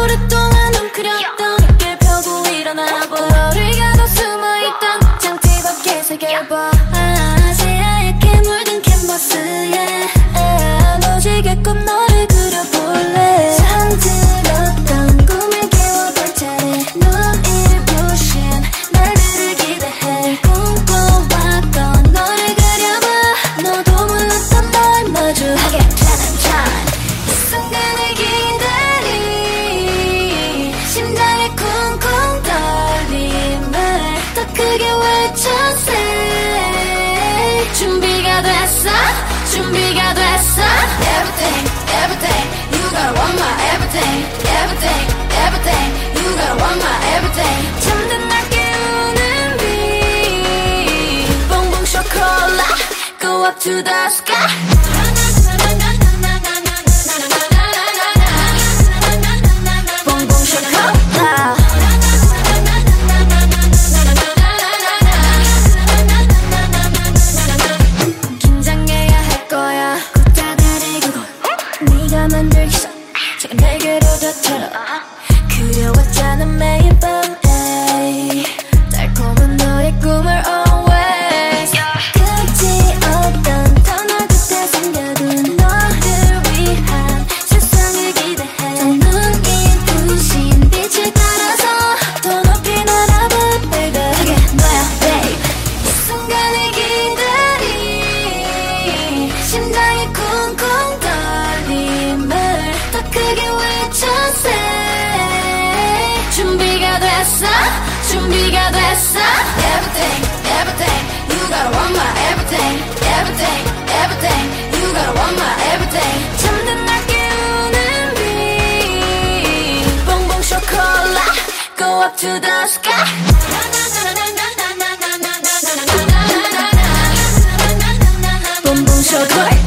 오랫동안 웅크렸던 어깨 펴고 일어나 봐 너를 가둬 숨어있던 장치 밖에 새겨봐. 아, 새하얗게 물든 캔버스에. 너지게끔 너 준비가 됐어 Everything everything you gotta want my everything everything everything you gotta want my everything 잠든 날 깨우는 빛 봉봉 쇼콜라 go up to the sky 만들기 전 제가 내게로 덮쳐라 그려왔잖아 매일 밤 준비가 됐어 Everything everything you gotta want my everything everything everything you gotta want my everything 잠든 날 깨우는 빛 봉봉 쇼콜라 go up to the sky 봄봄 쇼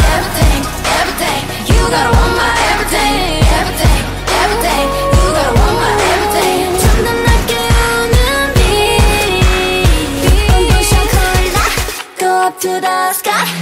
up to the sky.